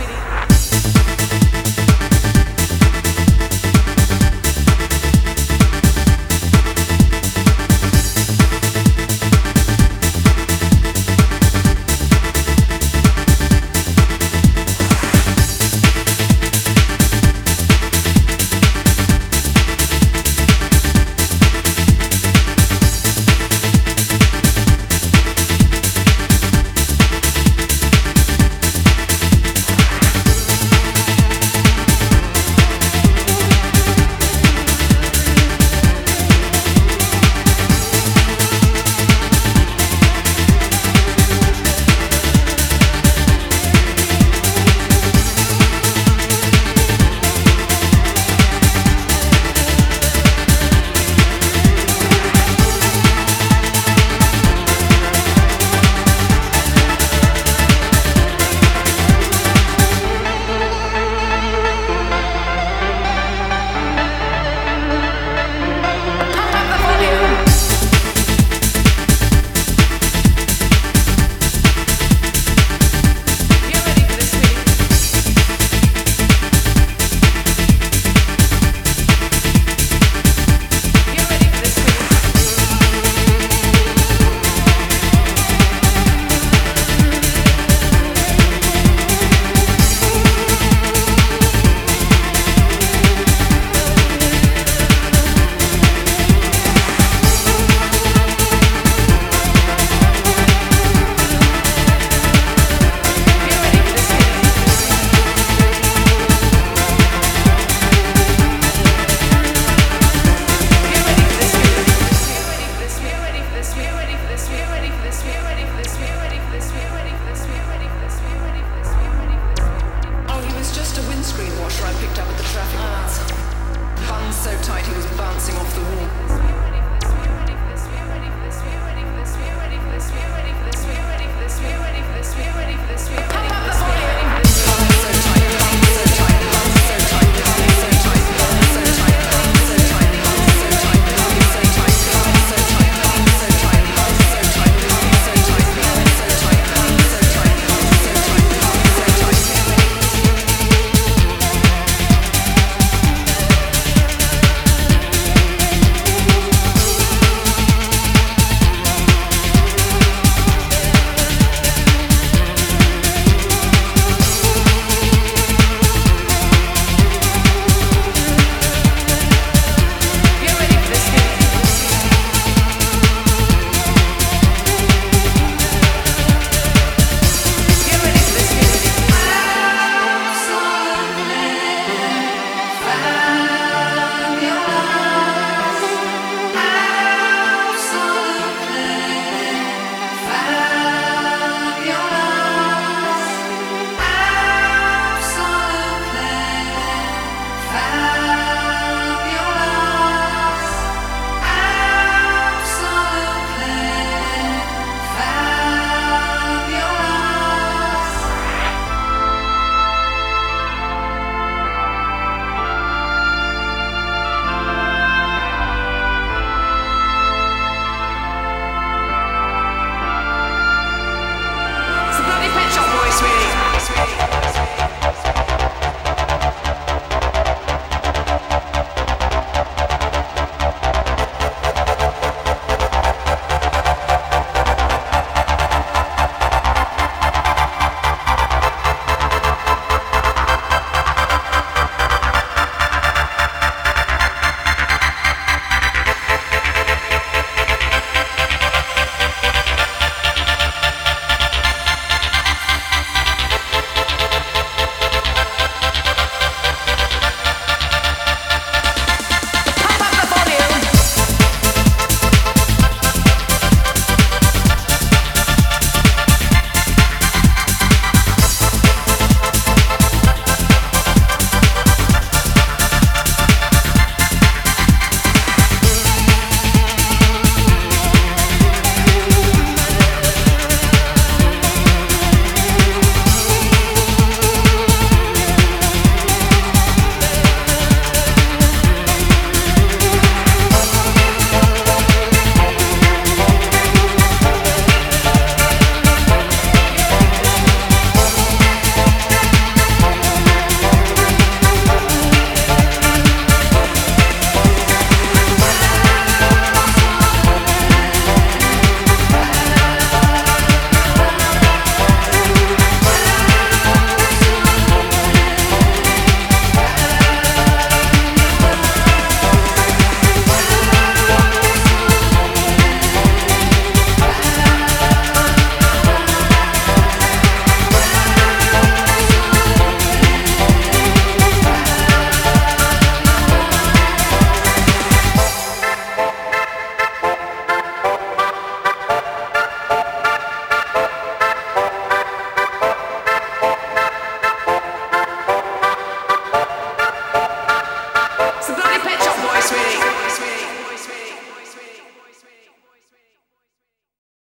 sweetie. Oh, screen washer I picked up at the traffic lights. Buns so tight he was bouncing off the wall.